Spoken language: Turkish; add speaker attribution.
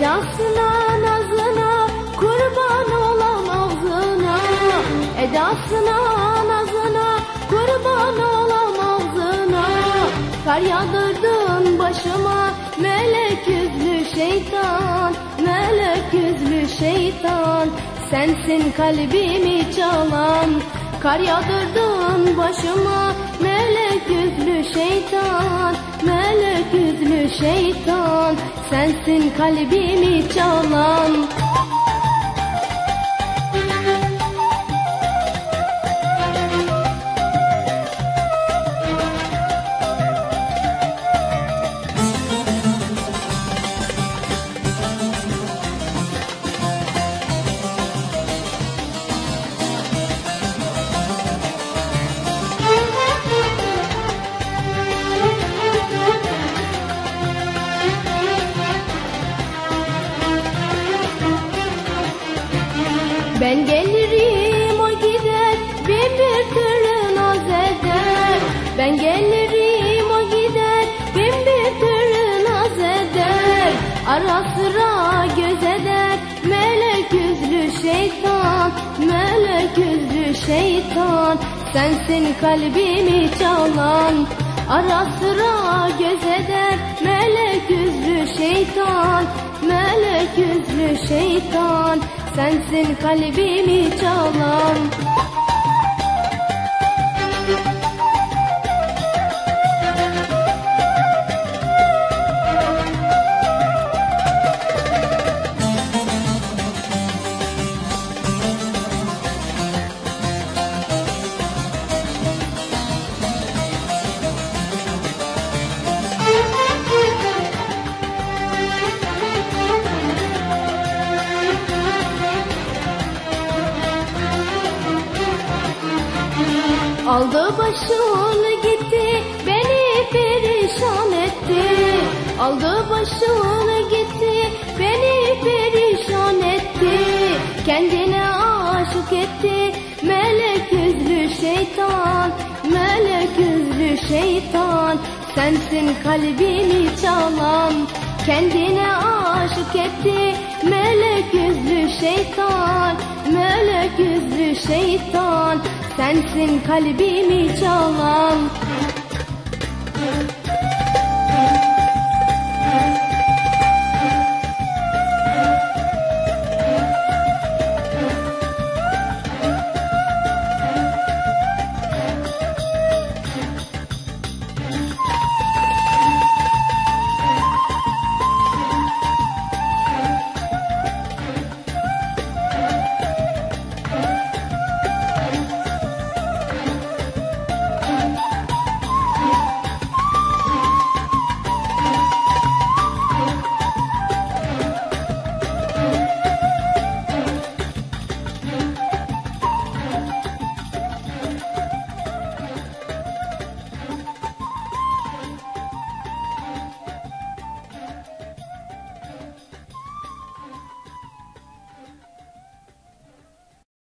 Speaker 1: Edasına nazına kurban olam ağzına. Edasına nazına kurban olam ağzına. Kar yağdırdın başıma melek yüzlü şeytan. Melek yüzlü şeytan Sensin kalbimi çalan. Kar yağdırdın başıma melek yüzlü şeytan. Melek yüzlü şeytan Sensin kalbimi çalan Ben gelirim o gider bin bir türlü naz eder. Ben gelirim o gider bin bir türlü naz eder. Ara sıra göz eder melek yüzlü şeytan Melek yüzlü şeytan. Sensin kalbimi çalan Ara sıra göz eder melek yüzlü şeytan Melek yüzlü şeytan Sensin kalbimi çalan Aldı başını gitti beni perişan etti. Aldı başını gitti beni perişan etti. Kendine aşık etti melek yüzlü şeytan Melek yüzlü şeytan. Sensin kalbimi çalan Kendine aşık etti melek yüzlü şeytan Melek yüzlü şeytan Sensin kalbimi çalan.